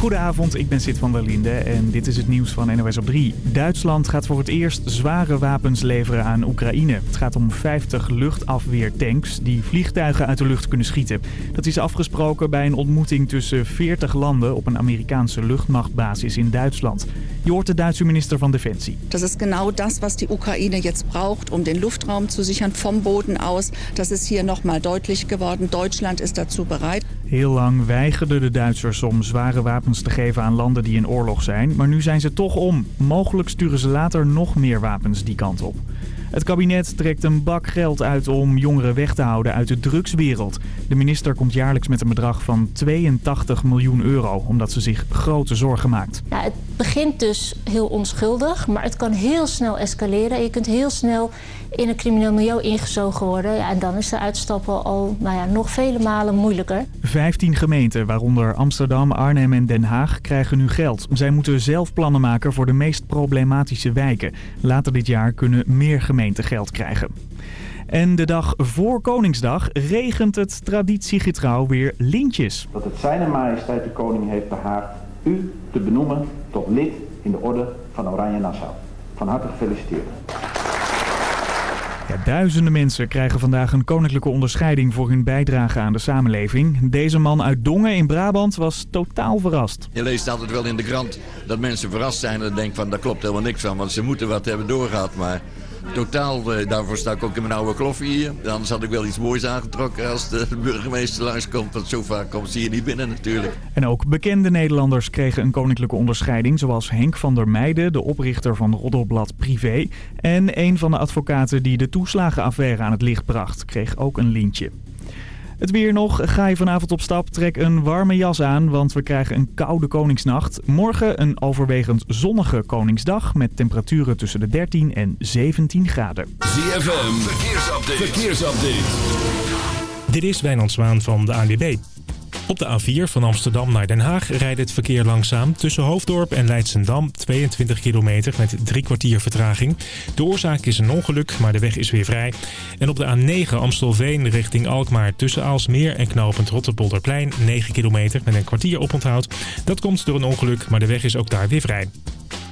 Goedenavond, ik ben Sid van der Linde en dit is het nieuws van NOS op 3. Duitsland gaat voor het eerst zware wapens leveren aan Oekraïne. Het gaat om 50 luchtafweertanks die vliegtuigen uit de lucht kunnen schieten. Dat is afgesproken bij een ontmoeting tussen 40 landen op een Amerikaanse luchtmachtbasis in Duitsland. Je hoort de Duitse minister van Defensie. Dat is genau das, was die Oekraïne jetzt braucht, um den Luftraum zu sichern vom Boden aus. Das ist hier nochmal deutlich geworden. Deutschland ist dazu bereit. Heel lang weigerden de Duitsers om zware wapens te geven aan landen die in oorlog zijn. Maar nu zijn ze toch om. Mogelijk sturen ze later nog meer wapens die kant op. Het kabinet trekt een bak geld uit om jongeren weg te houden uit de drugswereld. De minister komt jaarlijks met een bedrag van 82 miljoen euro, omdat ze zich grote zorgen maakt. Ja, het begint dus heel onschuldig, maar het kan heel snel escaleren. Je kunt heel snel in een crimineel milieu ingezogen worden. Ja, en dan is de uitstappen al nou ja, nog vele malen moeilijker. 15 gemeenten, waaronder Amsterdam, Arnhem en Den Haag, krijgen nu geld. Zij moeten zelf plannen maken voor de meest problematische wijken. Later dit jaar kunnen meer gemeenten geld krijgen. En de dag voor Koningsdag regent het traditiegetrouw weer lintjes. Dat het zijn majesteit de koning heeft behaagd u te benoemen tot lid in de orde van Oranje Nassau. Van harte gefeliciteerd. Duizenden mensen krijgen vandaag een koninklijke onderscheiding voor hun bijdrage aan de samenleving. Deze man uit Dongen in Brabant was totaal verrast. Je leest altijd wel in de krant dat mensen verrast zijn en denken van daar klopt helemaal niks van, want ze moeten wat hebben doorgehad. Maar totaal, eh, daarvoor sta ik ook in mijn oude kloffie hier. Anders had ik wel iets moois aangetrokken als de burgemeester langskomt. Want zo vaak komt ze hier niet binnen natuurlijk. En ook bekende Nederlanders kregen een koninklijke onderscheiding. Zoals Henk van der Meijden, de oprichter van Roddelblad Privé. En een van de advocaten die de toeslagenaffaire aan het licht bracht, kreeg ook een lintje. Het weer nog. Ga je vanavond op stap, trek een warme jas aan, want we krijgen een koude Koningsnacht. Morgen een overwegend zonnige Koningsdag met temperaturen tussen de 13 en 17 graden. ZFM, verkeersupdate. verkeersupdate. Dit is Wijnand Zwaan van de ANWB. Op de A4 van Amsterdam naar Den Haag rijdt het verkeer langzaam. Tussen Hoofddorp en Leidsendam 22 kilometer met drie kwartier vertraging. De oorzaak is een ongeluk, maar de weg is weer vrij. En op de A9 Amstelveen richting Alkmaar tussen Aalsmeer en knooppunt Rotterpolderplein 9 kilometer met een kwartier oponthoud. Dat komt door een ongeluk, maar de weg is ook daar weer vrij.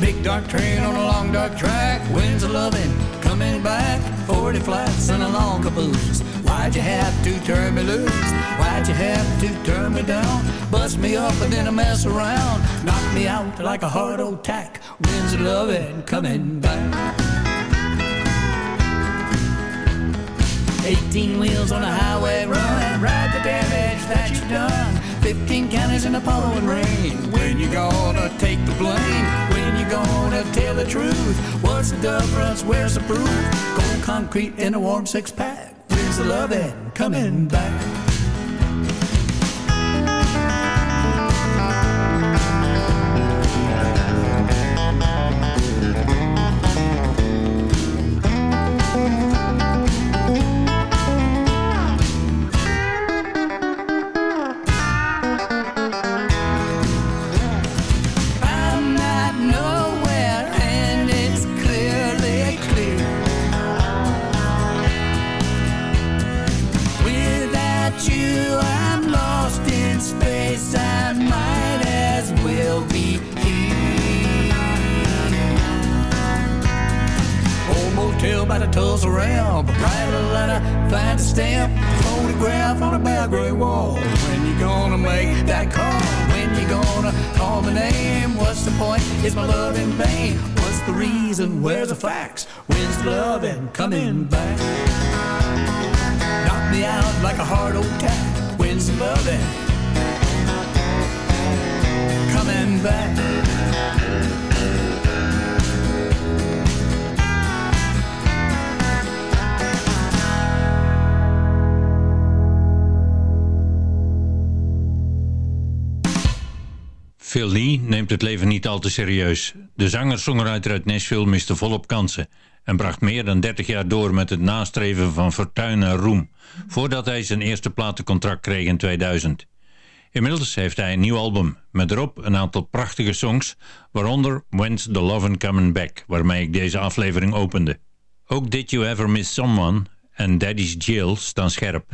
Big dark train on a long dark track, winds of loving, coming back, 40 flats and a long caboose. Why'd you have to turn me loose? Why'd you have to turn me down? Bust me up and then a mess around, knock me out like a hard old tack, winds of loving, coming back. 18 wheels on a highway run, ride the damage that you've done. 15 counties in the pouring rain. When you gonna take the blame? When you gonna tell the truth? What's the difference? Where's the proof? Cold concrete in a warm six pack. Where's the loving coming back? Write a find a stamp, photograph on a bare gray wall. When you gonna make that call? When you gonna call my name? What's the point? Is my love in vain? What's the reason? Where's the facts? When's the loving coming back? Knock me out like a hard old tack. When's the loving coming back? Phil Lee neemt het leven niet al te serieus. De zanger-songwriter uit Nashville miste volop kansen en bracht meer dan 30 jaar door met het nastreven van fortuin en roem, voordat hij zijn eerste platencontract kreeg in 2000. Inmiddels heeft hij een nieuw album, met erop een aantal prachtige songs, waaronder When's the Lovin' Coming Back, waarmee ik deze aflevering opende. Ook Did You Ever Miss Someone en Daddy's Jail staan scherp.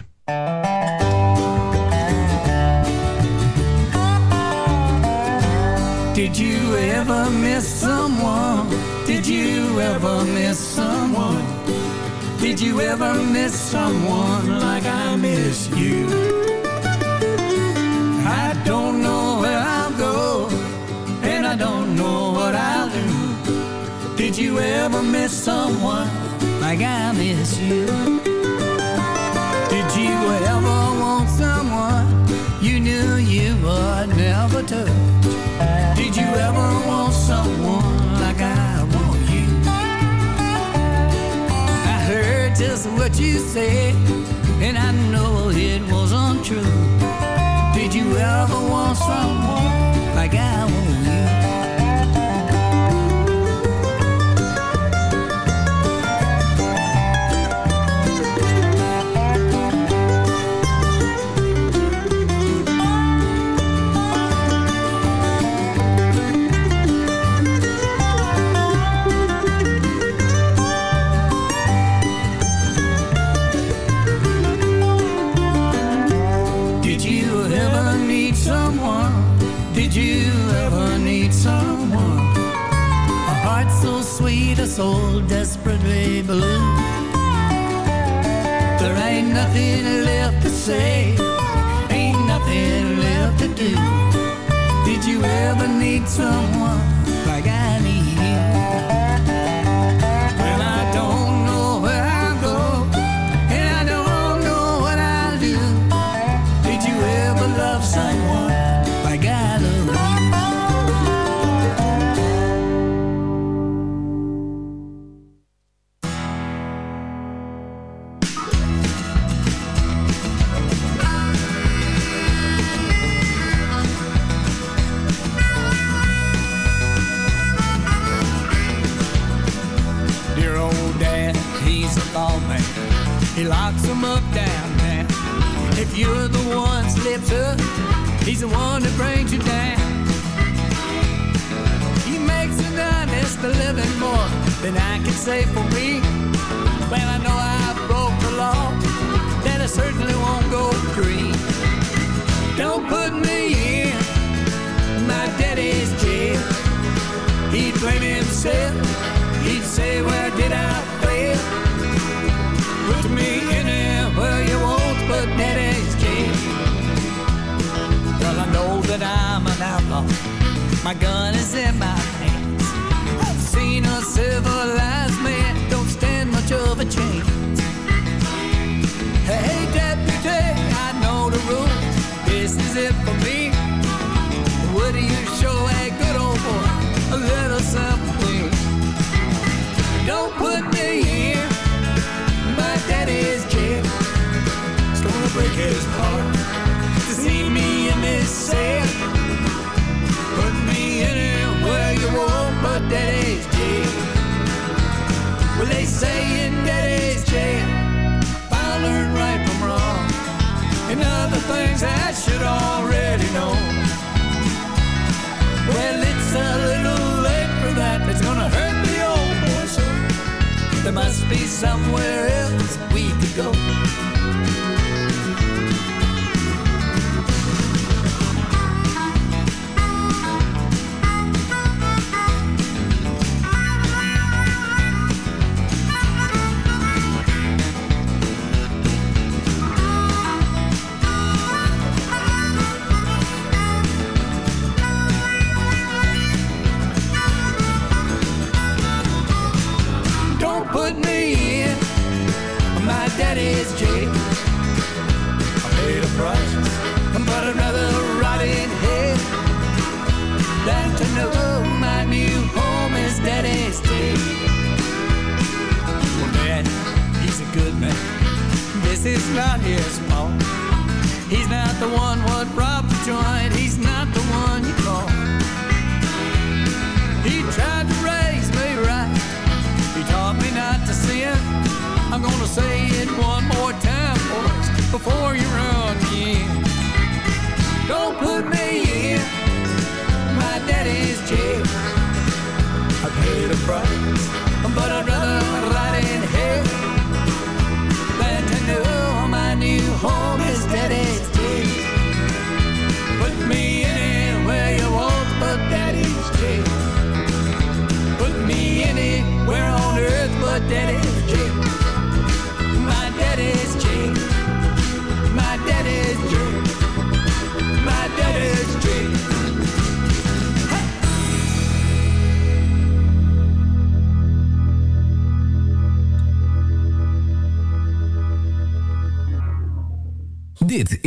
Did you ever miss someone? Did you ever miss someone? Did you ever miss someone like I miss you? I don't know where I'll go, and I don't know what I'll do. Did you ever miss someone like I miss you? Did you ever want someone you knew you would never touch? Did you ever want someone like I want you? I heard just what you said, and I know it was untrue. Did you ever want someone like I want you? Soul desperately blue. There ain't nothing left to say, ain't nothing left to do. Did you ever need someone say for me. Well, I know I broke the law, that I certainly won't go free. Don't put me in my daddy's jail. He'd blame himself. He'd say, Where did I fail? Put me in there where you won't put daddy's jail. Well, I know that I'm an outlaw. My gun is in my hands. I've seen a civilized man his heart to see me in this cell. Put me anywhere you want, but daddy's jail. Well, they say in daddy's jail, I'll learn right from wrong and other things I should already know. Well, it's a little late for that. It's gonna hurt the old boy so. There must be somewhere else we could go.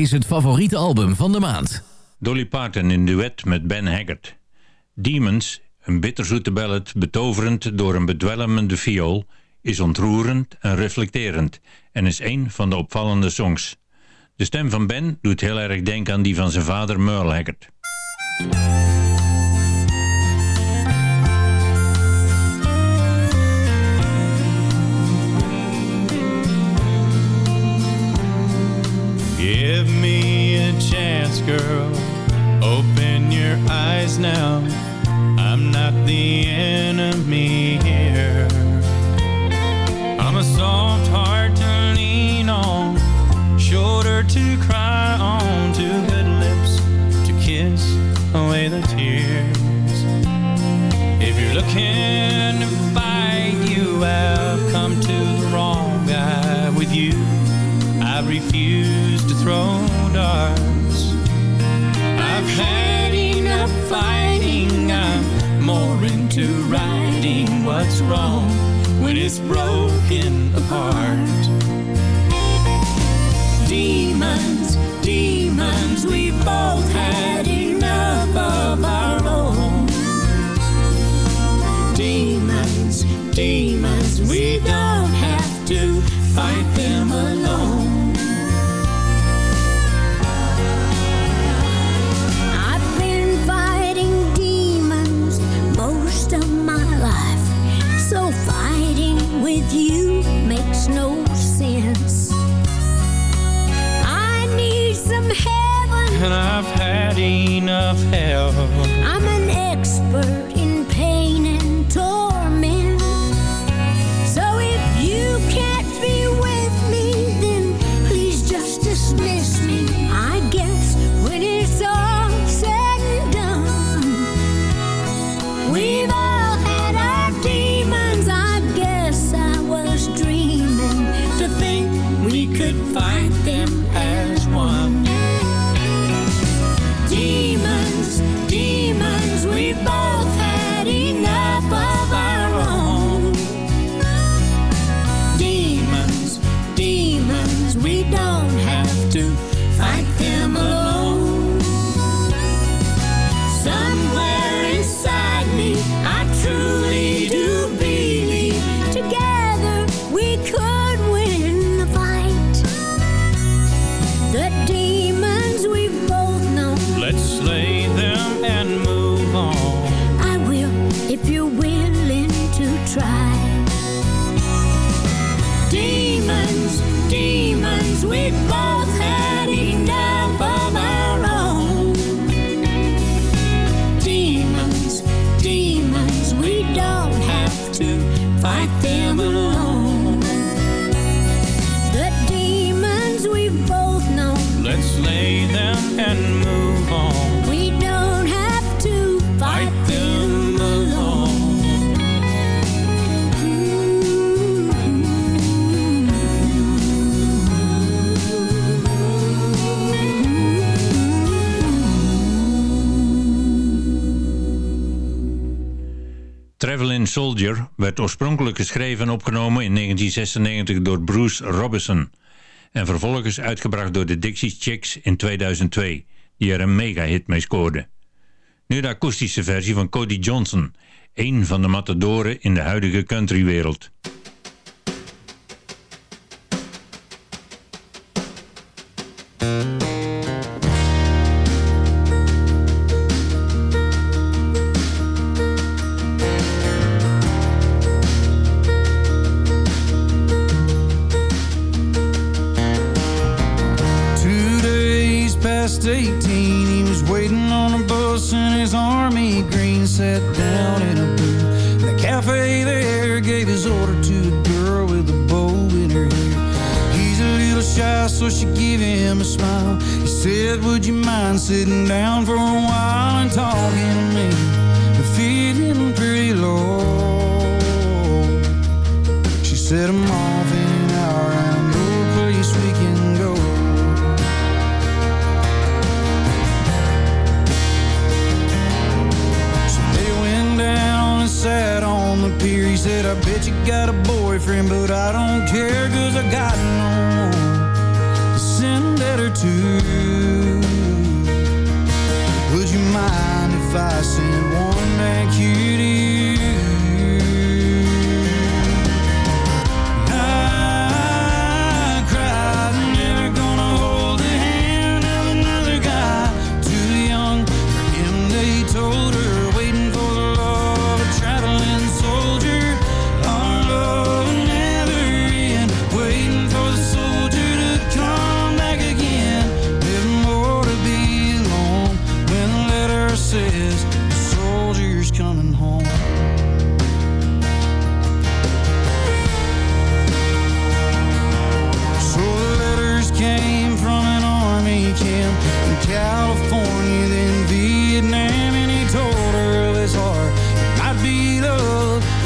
Is het favoriete album van de maand. Dolly Parton in duet met Ben Haggard. Demons, een bitterzoete ballad betoverend door een bedwelmende viool, is ontroerend en reflecterend en is een van de opvallende songs. De stem van Ben doet heel erg denken aan die van zijn vader Merle Haggard. Give me a chance, girl. Open your eyes now. I'm not the enemy here. I'm a soft heart to lean on, shoulder to cry on, two good lips to kiss away the tears. If you're looking into righting what's wrong when it's broken apart. Demons, demons, we both had enough of our own. Demons, demons, we don't with you makes no sense. I need some heaven. And I've had enough hell. We Soldier werd oorspronkelijk geschreven en opgenomen in 1996 door Bruce Robinson en vervolgens uitgebracht door de Dixie Chicks in 2002, die er een mega-hit mee scoorden. Nu de akoestische versie van Cody Johnson, een van de matadoren in de huidige countrywereld.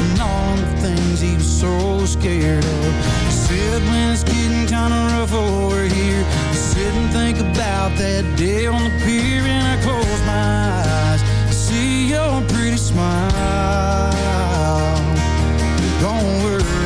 And all the things he was so scared of. He said when it's getting kind of rough over here, I sit and think about that day on the pier, and I close my eyes, to see your pretty smile. Don't worry,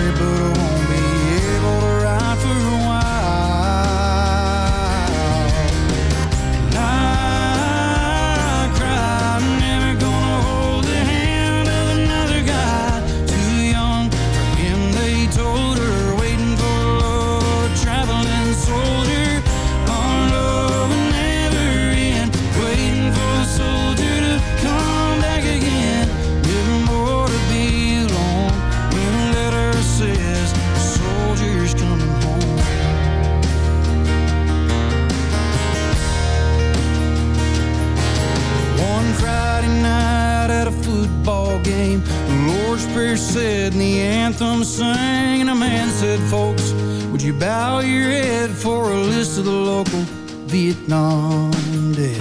Prayer said and the anthem sang, and a man said, "Folks, would you bow your head for a list of the local Vietnam dead?"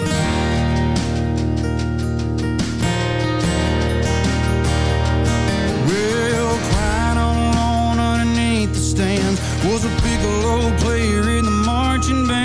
Well, crying alone underneath the stands was a piccolo player in the marching band,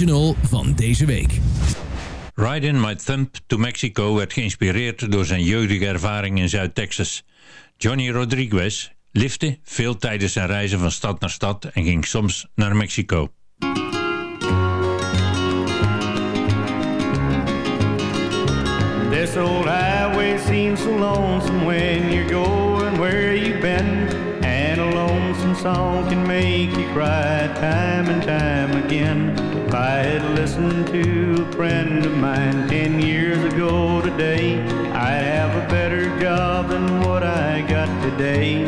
original van deze week. Riding My Thumb to Mexico werd geïnspireerd door zijn jeugdige ervaring in Zuid-Texas. Johnny Rodriguez lifte veel tijdens zijn reizen van stad naar stad en ging soms naar Mexico. This old highway seems so lonesome when you're going where you've been. And a lonesome song can make you cry time and time again. If I had listened to a friend of mine ten years ago today, I'd have a better job than what I got today.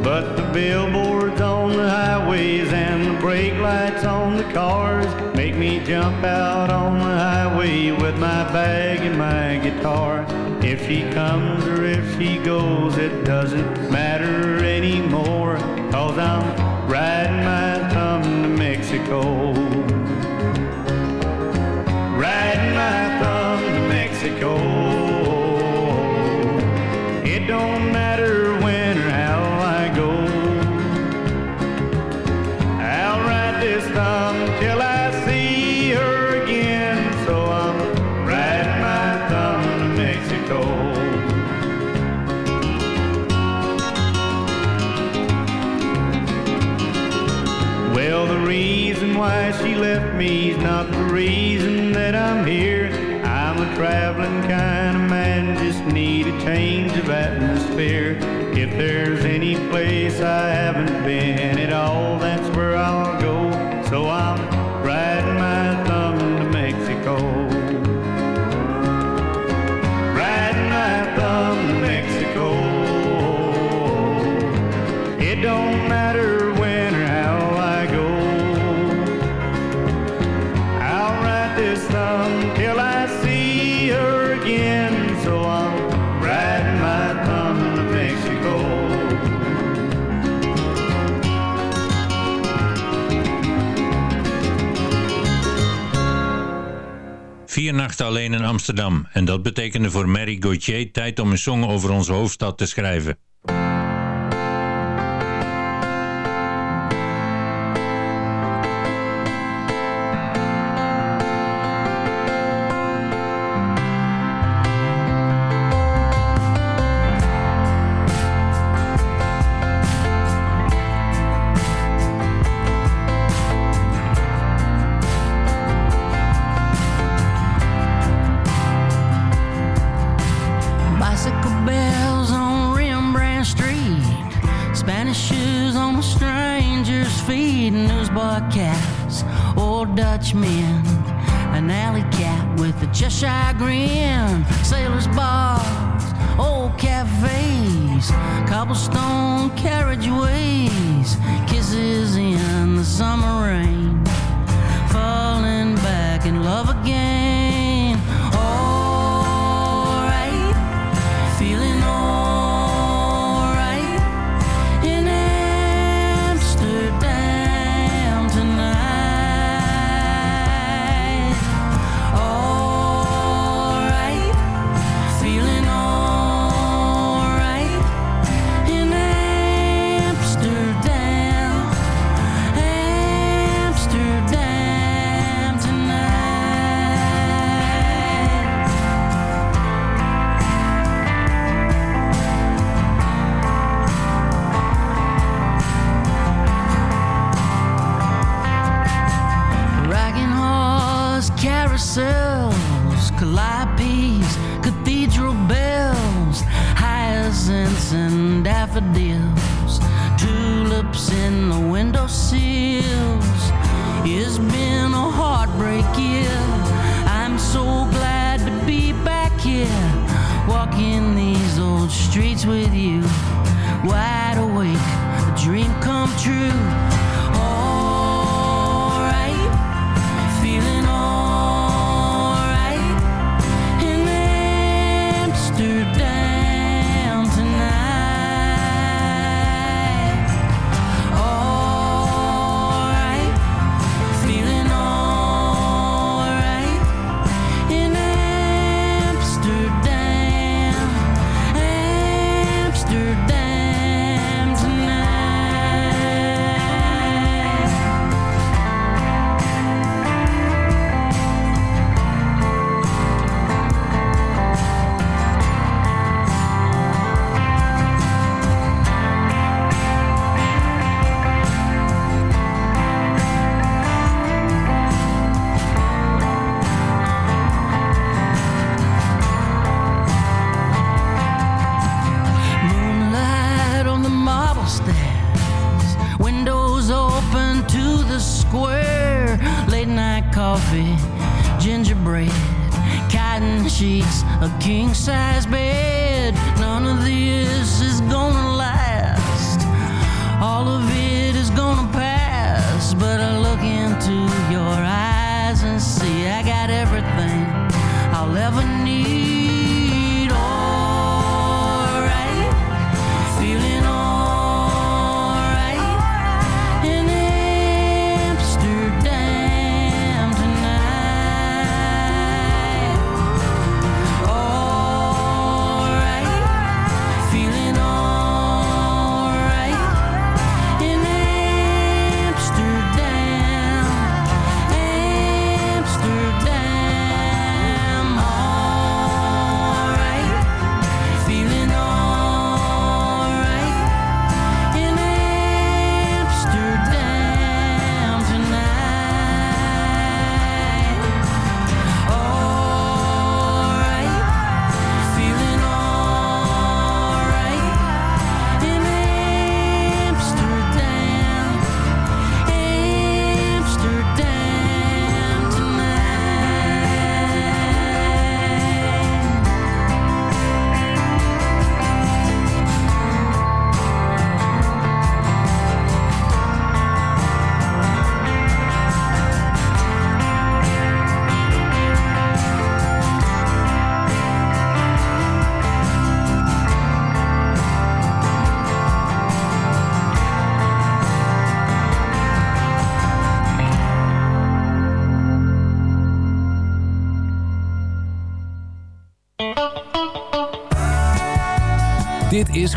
But the billboards on the highways and the brake lights on the cars make me jump out on the highway with my bag and my guitar. If she comes or if she goes, it doesn't matter anymore, cause I'm riding my Mexico. Riding my thumb to Mexico. place I alleen in Amsterdam en dat betekende voor Mary Gauthier tijd om een song over onze hoofdstad te schrijven. alley cat with a Cheshire grin. Sailors' bars, old cafes, cobblestone carriageways, kisses in the summer rain, falling back in love again. cells, calipes, cathedral bells, hyacinths and daffodils, tulips in the window sills. It's been a heartbreak year. I'm so glad to be back here, walking these old streets with you, wide awake, a dream come true.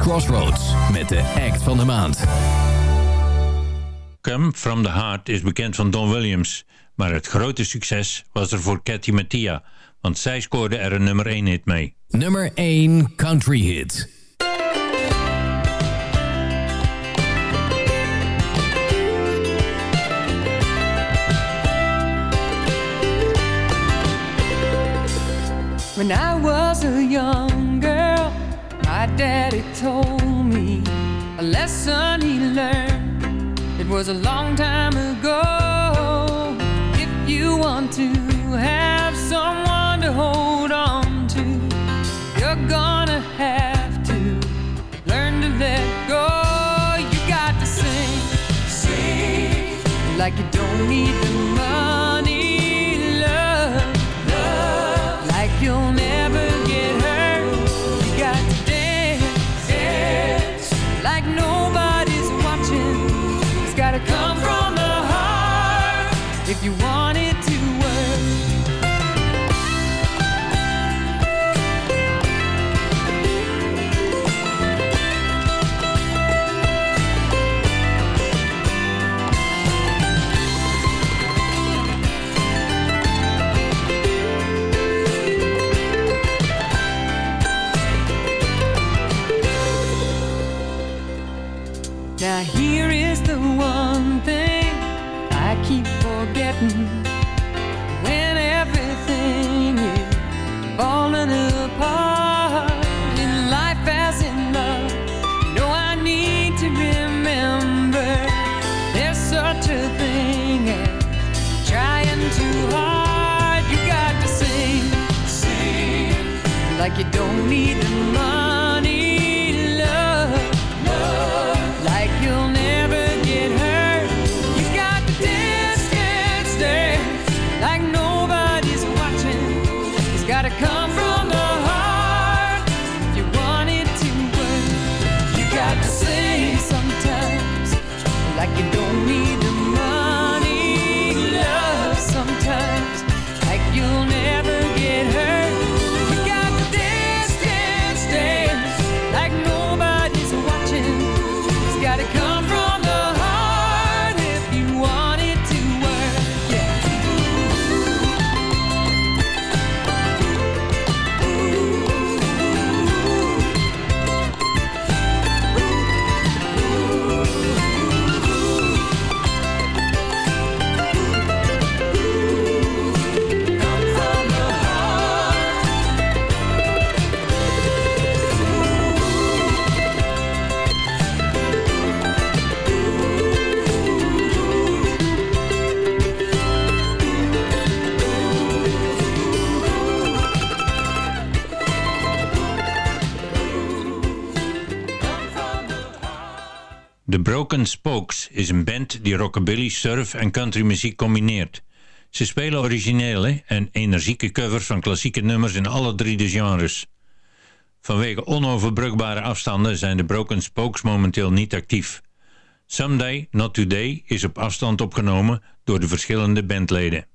Crossroads met de act van de maand. Come From The Heart is bekend van Don Williams. Maar het grote succes was er voor Cathy Mattia. Want zij scoorde er een nummer 1 hit mee. Nummer 1 Country Hit. When I was a young daddy told me a lesson he learned. It was a long time ago. If you want to have someone to hold on to, you're gonna have to learn to let go. You got to sing, sing like you don't need the money, The Broken Spokes is een band die rockabilly, surf en country muziek combineert. Ze spelen originele en energieke covers van klassieke nummers in alle drie de genres. Vanwege onoverbrugbare afstanden zijn de Broken Spokes momenteel niet actief. Someday, Not Today is op afstand opgenomen door de verschillende bandleden.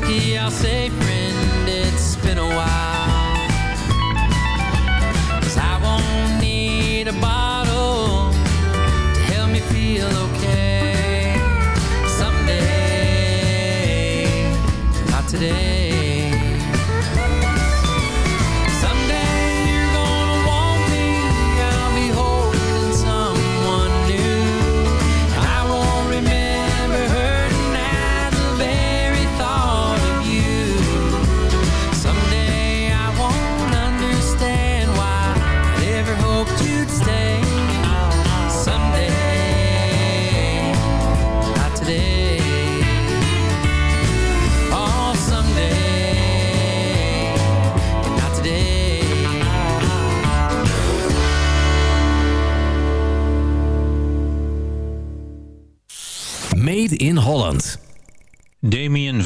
whiskey, I'll say, friend, it's been a while.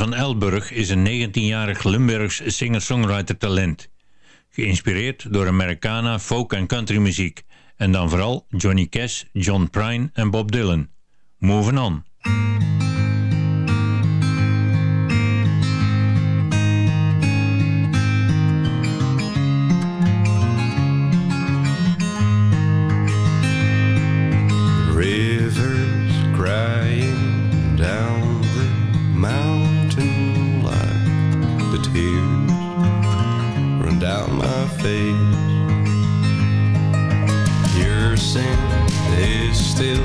van Elburg is een 19-jarig Limburgs singer-songwriter talent. Geïnspireerd door Americana folk- en countrymuziek. En dan vooral Johnny Cash, John Prine en Bob Dylan. Moving on. still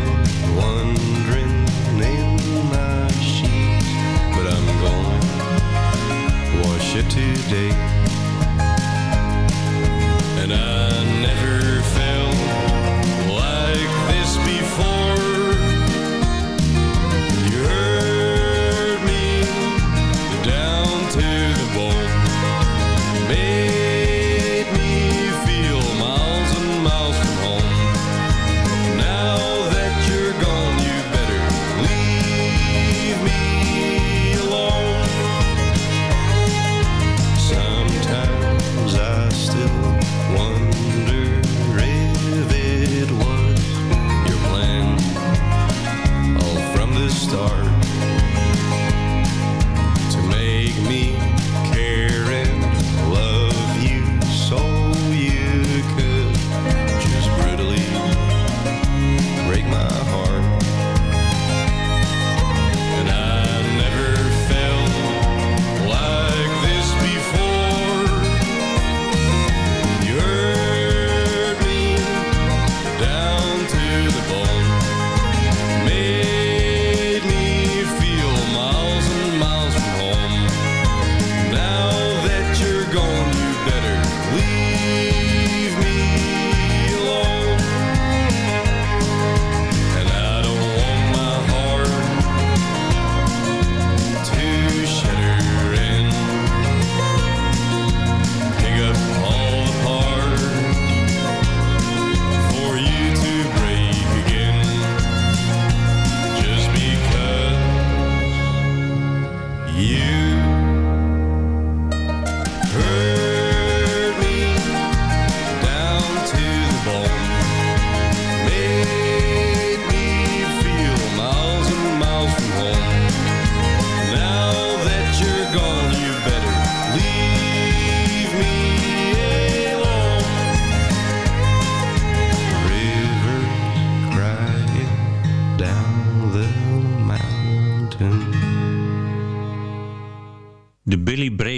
wandering in my sheets, but I'm gonna wash it today.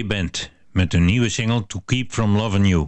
Band met een nieuwe single To Keep From Loving You.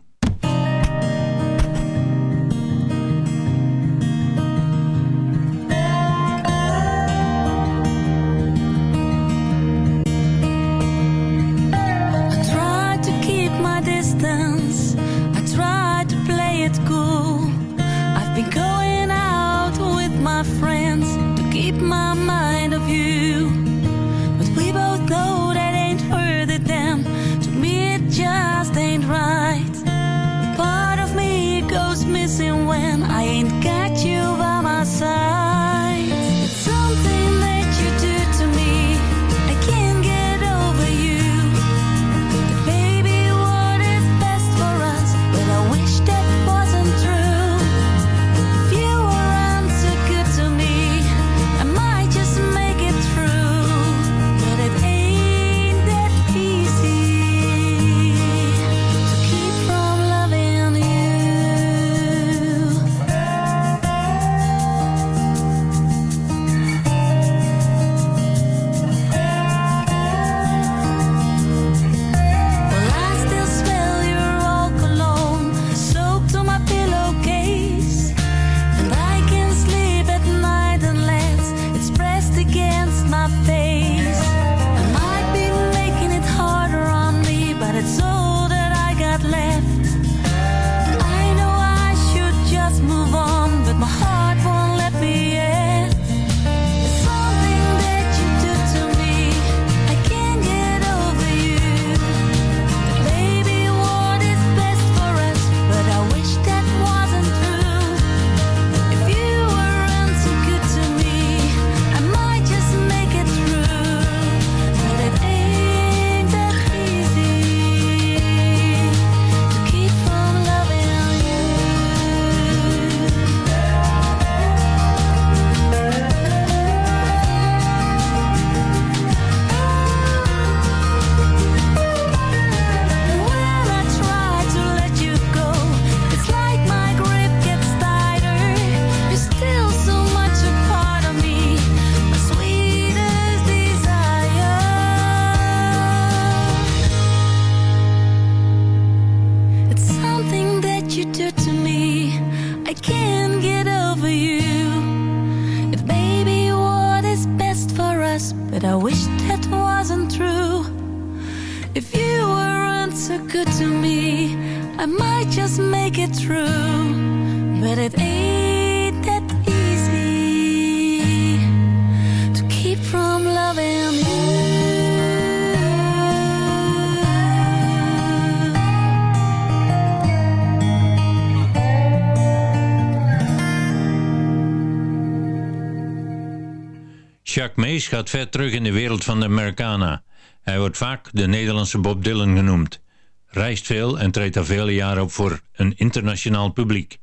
Hij gaat ver terug in de wereld van de Americana. Hij wordt vaak de Nederlandse Bob Dylan genoemd. Reist veel en treedt al vele jaren op voor een internationaal publiek.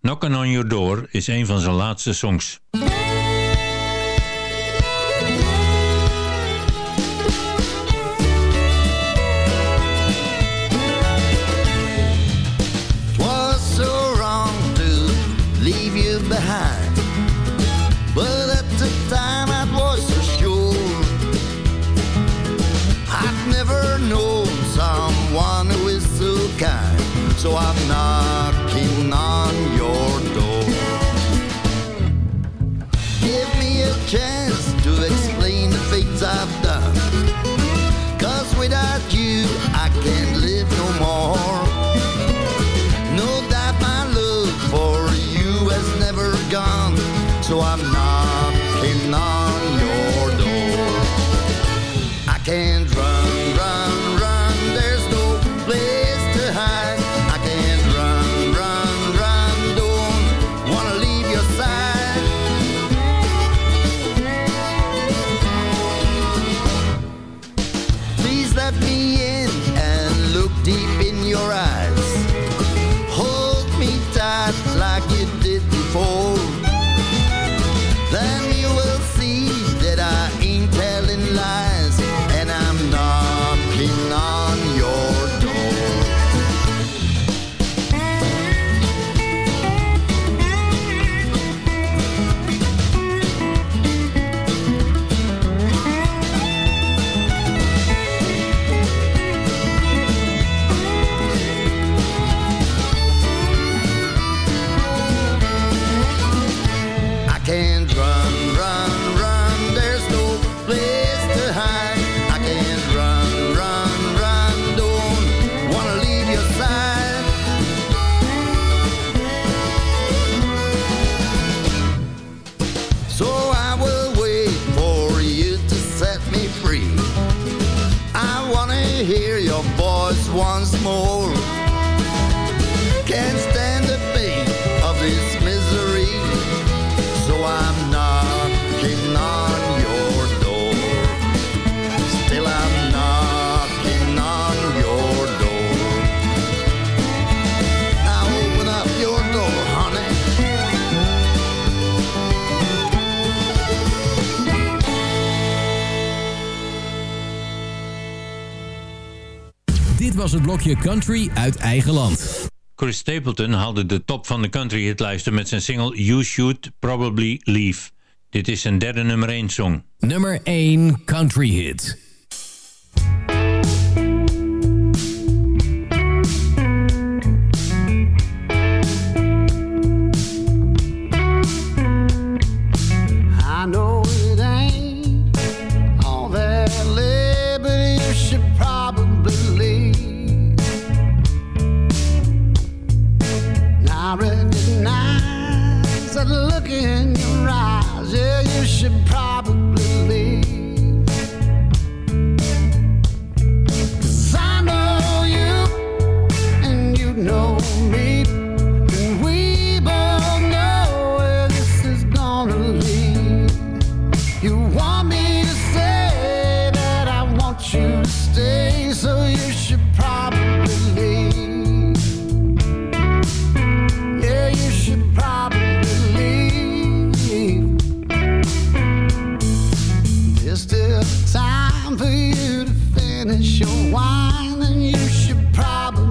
Knockin' on Your Door is een van zijn laatste songs. so I'm not was het blokje country uit eigen land. Chris Stapleton haalde de top van de country hitlijsten met zijn single You Should Probably Leave. Dit is zijn derde nummer 1 song. Nummer 1 country hit. time for you to finish your wine, and you should probably.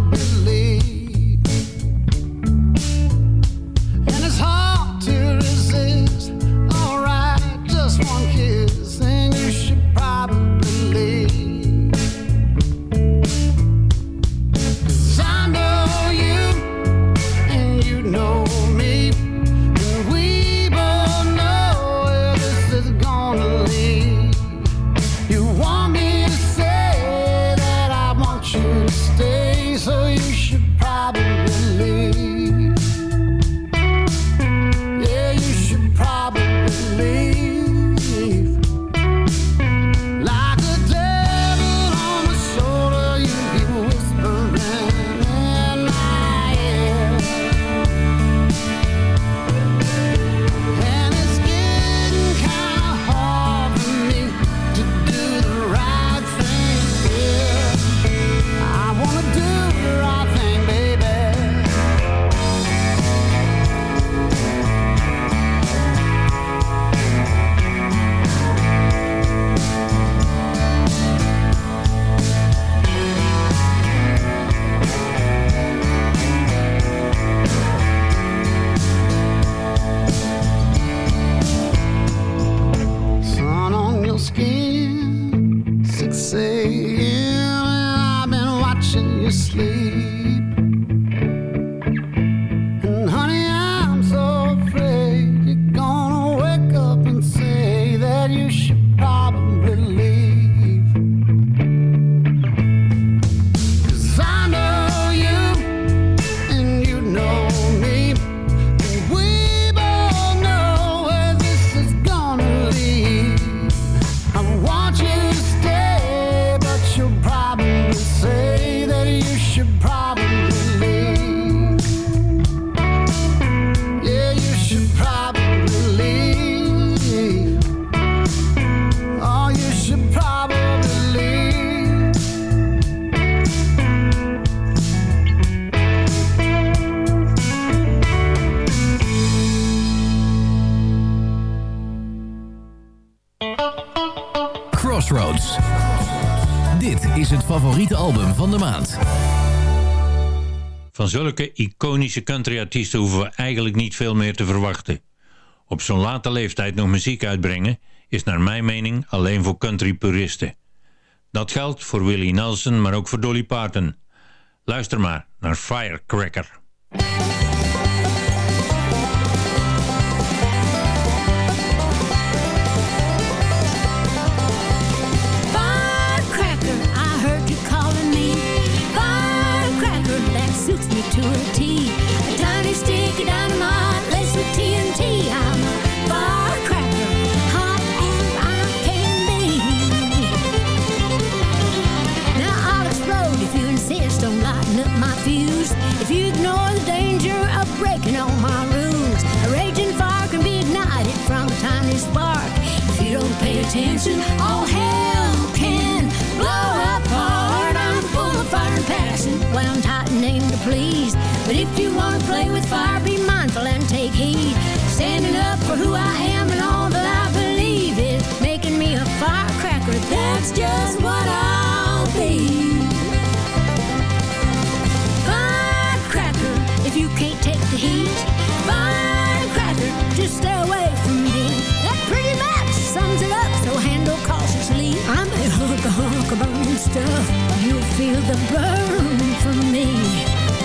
Zulke iconische countryartiesten hoeven we eigenlijk niet veel meer te verwachten. Op zo'n late leeftijd nog muziek uitbrengen is naar mijn mening alleen voor country-puristen. Dat geldt voor Willie Nelson, maar ook voor Dolly Parton. Luister maar naar Firecracker. Attention, all hell can blow apart. I'm full of fire and passion, wound tight and aimed to please. But if you want to play with fire, be mindful and take heed. Standing up for who I am and all that I believe is making me a firecracker. That's just feel the burn from me.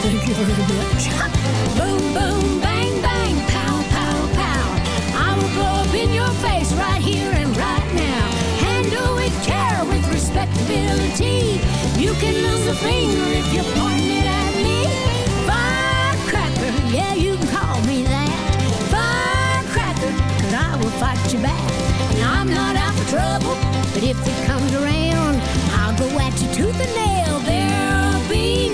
Thank you very much. Boom, boom, bang, bang, pow, pow, pow. I will blow up in your face right here and right now. Handle with care, with respectability. You can lose a finger if you point it at me. Firecracker, yeah, you can call me that. Firecracker, cause I will fight you back. I'm not out for trouble, but if it comes around, I'll go at you tooth and nail. There'll be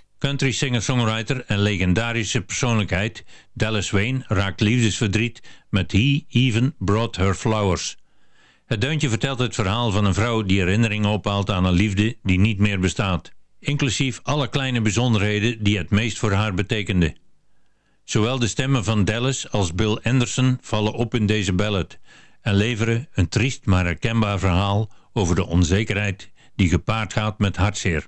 Country singer-songwriter en legendarische persoonlijkheid Dallas Wayne raakt liefdesverdriet met He Even Brought Her Flowers. Het deuntje vertelt het verhaal van een vrouw die herinneringen ophaalt aan een liefde die niet meer bestaat. Inclusief alle kleine bijzonderheden die het meest voor haar betekenden. Zowel de stemmen van Dallas als Bill Anderson vallen op in deze ballad en leveren een triest maar herkenbaar verhaal over de onzekerheid die gepaard gaat met hartzeer.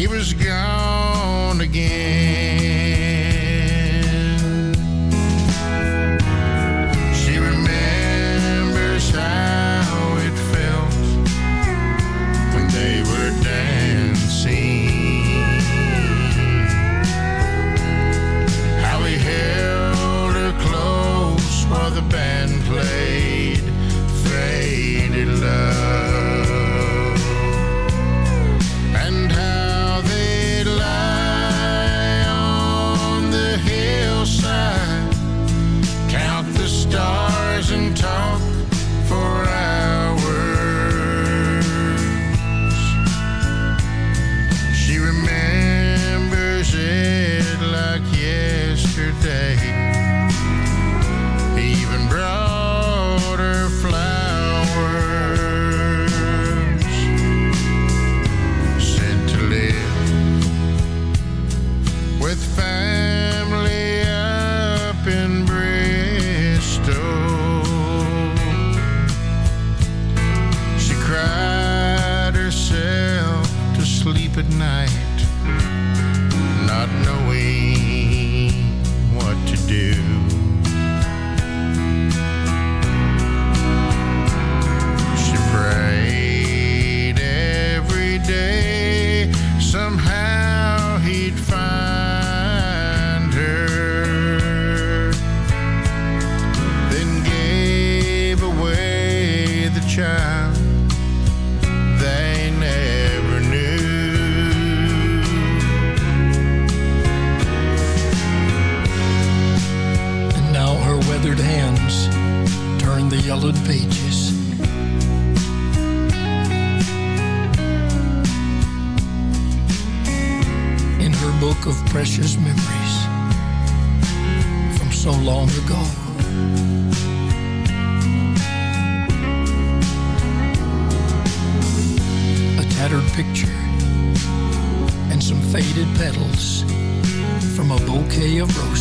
he was gone again. turn the yellowed pages. In her book of precious memories from so long ago. A tattered picture and some faded petals from a bouquet of roses.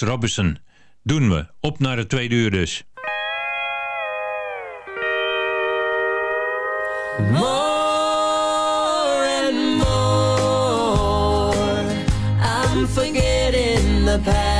Robinson. Doen we. Op naar de tweede uur dus. More. the.